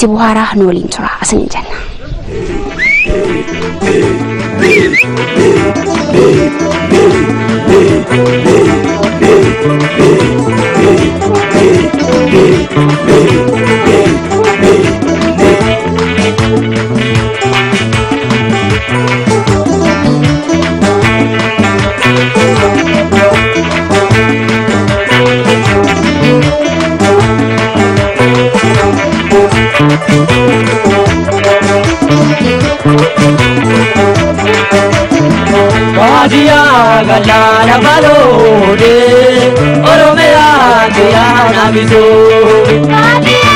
ti በኋላ ኖሊን ቱራ አስን እንጀና Thank you. Hadiyaa galaana baloode Oromiyaa guyyaa naagisoo.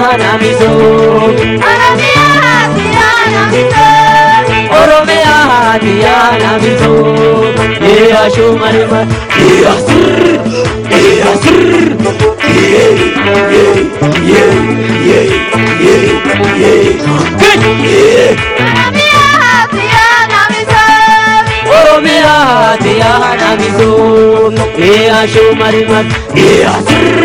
na miso Arabia hatia na miso Oromia hatia na miso sir Ia sir ye, ye, ye, ye, ye, ye, Good. ye, Arabia hatia na miso Oromia hatia na miso Ia sir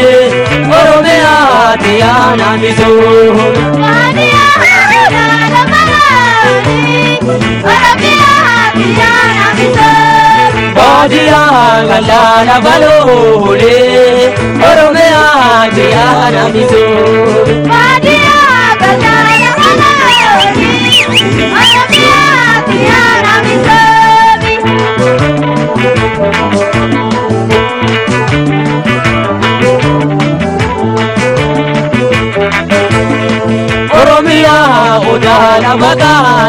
Baadiyyaa galaana baloolee Oromiyaa jiyaa namisoo.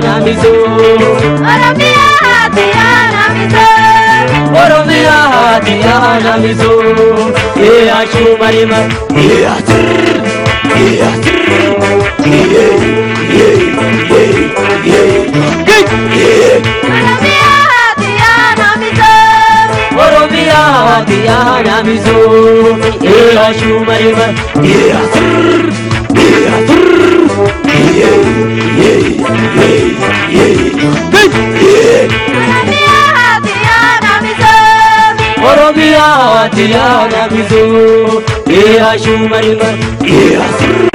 namiso Oromia hatia namiso Oromia hatia namiso Ye ashu marima Ye atir Ye atir Ye ye ye ye ye Ye Oromia hatia namiso Oromia hatia namiso Ye ashu marima Ye atir وربيع ديانا بزور يا شو مجمر يا سر